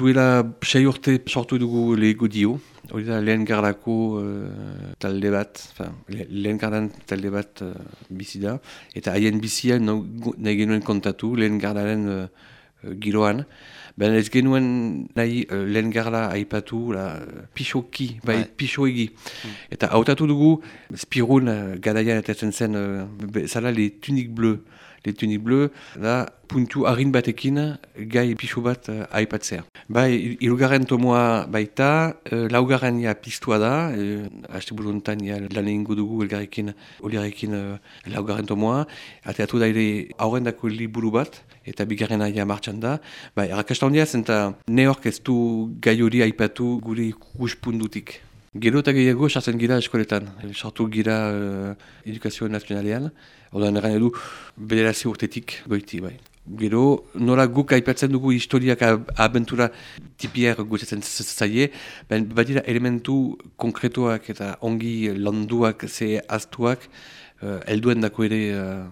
Duela sei urte sortu dugu lehiko dio, hori da lehen gardako uh, talde bat, fin, lehen gardan talde bat uh, bizi da, eta haien bizia nahi genuen kontatu lehen gardaren uh, giroan. Ben ez genuen nahi uh, lehen garda aipatu la, pixoki, bai, bai. pixoegi. Mm. Eta hautatu dugu, spirun uh, gadaian eta zen uh, zala le tunik bleu le tunik bleu, da puntu harin batekin gai pixu bat uh, aipatzea. Bai, ilugarren tomoa baita, uh, laugarren ja pistua da, uh, haste buruntan ja lan egingo dugu elgarrekin, oliarekin uh, laugarren tomoa, ateatu da ere aurren dako liburu bat, eta bigarrena ja martxan da. Bai, errakasta hondia zen eta ne ez du gai hori aipatu gure ikuspundutik. Gero eta gehiago sartzen gira eskoletan, sartu gira uh, edukazio nazionalean, Oda negan edu, bederazio urtetik goiti, bai. Gero, nola guk aipatzen dugu historiak abentura tipiak gutetzen zaie, ben badira elementu konkretuak eta ongi landuak ze aztuak, uh, elduen dako ere uh,